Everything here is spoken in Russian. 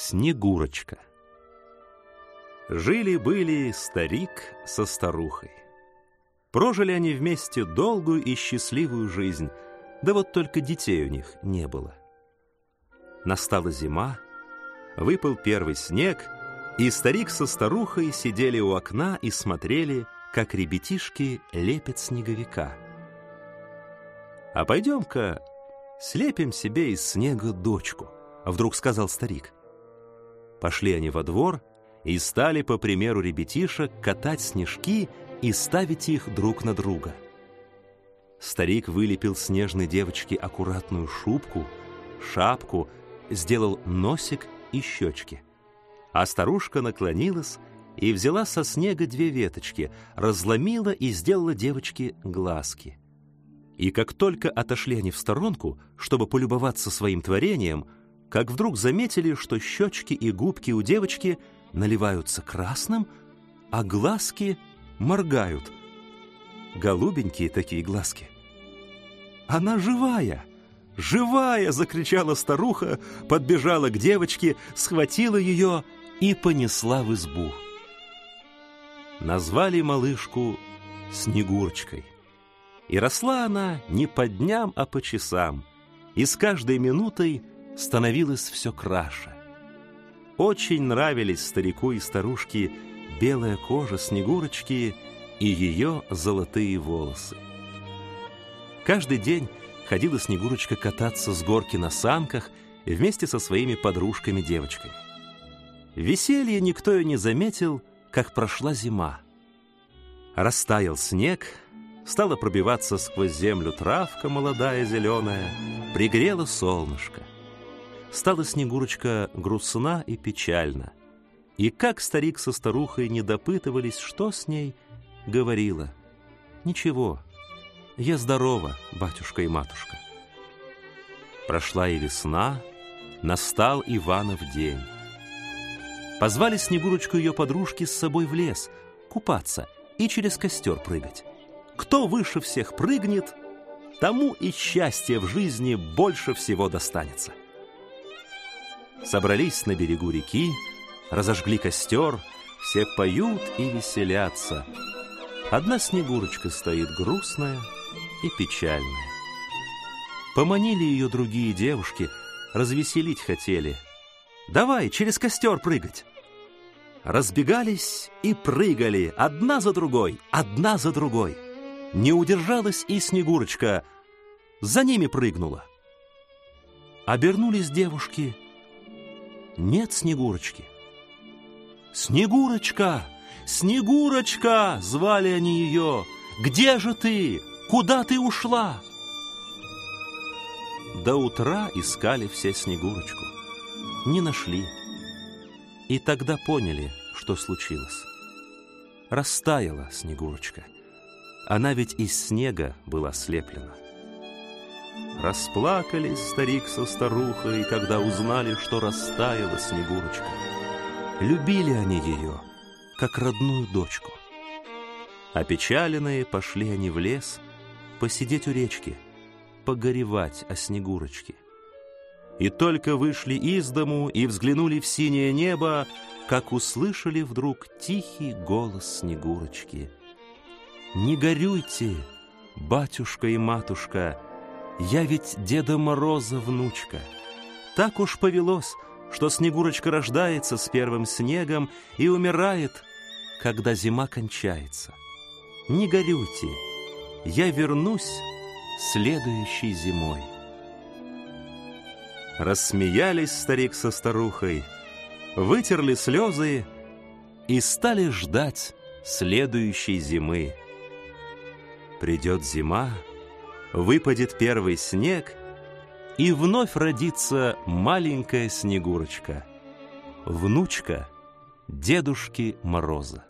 Снегурочка Жили-были старик со старухой. Прожили они вместе долгую и счастливую жизнь, да вот только детей у них не было. Настала зима, выпал первый снег, и старик со старухой сидели у окна и смотрели, как ребятишки лепят снеговика. «А пойдем-ка слепим себе из снега дочку», — вдруг сказал старик. Пошли они во двор и стали, по примеру ребятишек, катать снежки и ставить их друг на друга. Старик вылепил снежной девочке аккуратную шубку, шапку, сделал носик и щечки. А старушка наклонилась и взяла со снега две веточки, разломила и сделала девочке глазки. И как только отошли они в сторонку, чтобы полюбоваться своим творением, как вдруг заметили, что щечки и губки у девочки наливаются красным, а глазки моргают. Голубенькие такие глазки. «Она живая! Живая!» — закричала старуха, подбежала к девочке, схватила ее и понесла в избу. Назвали малышку Снегурочкой. И росла она не по дням, а по часам, и с каждой минутой становилось все краше. Очень нравились старику и старушке белая кожа Снегурочки и ее золотые волосы. Каждый день ходила Снегурочка кататься с горки на санках вместе со своими подружками-девочками. Веселье никто и не заметил, как прошла зима. Растаял снег, стала пробиваться сквозь землю травка молодая зеленая, пригрело солнышко стала Снегурочка грустна и печальна. И как старик со старухой не допытывались, что с ней, говорила, «Ничего, я здорова, батюшка и матушка». Прошла и весна, настал Иванов день. Позвали Снегурочку ее подружки с собой в лес, купаться и через костер прыгать. Кто выше всех прыгнет, тому и счастье в жизни больше всего достанется собрались на берегу реки, разожгли костер, все поют и веселятся. Одна Снегурочка стоит грустная и печальная. Поманили ее другие девушки, развеселить хотели. «Давай, через костер прыгать!» Разбегались и прыгали, одна за другой, одна за другой. Не удержалась и Снегурочка, за ними прыгнула. Обернулись девушки — нет Снегурочки. «Снегурочка! Снегурочка!» — звали они ее. «Где же ты? Куда ты ушла?» До утра искали все Снегурочку. Не нашли. И тогда поняли, что случилось. Растаяла Снегурочка. Она ведь из снега была слеплена. Расплакались старик со старухой, когда узнали, что растаяла Снегурочка. Любили они ее, как родную дочку. Опечаленные пошли они в лес посидеть у речки, погоревать о Снегурочке. И только вышли из дому и взглянули в синее небо, как услышали вдруг тихий голос Снегурочки. «Не горюйте, батюшка и матушка!» Я ведь Деда Мороза внучка. Так уж повелось, что Снегурочка рождается с первым снегом и умирает, когда зима кончается. Не горюйте, я вернусь следующей зимой. Рассмеялись старик со старухой, вытерли слезы и стали ждать следующей зимы. Придет зима, выпадет первый снег, и вновь родится маленькая Снегурочка, внучка Дедушки Мороза.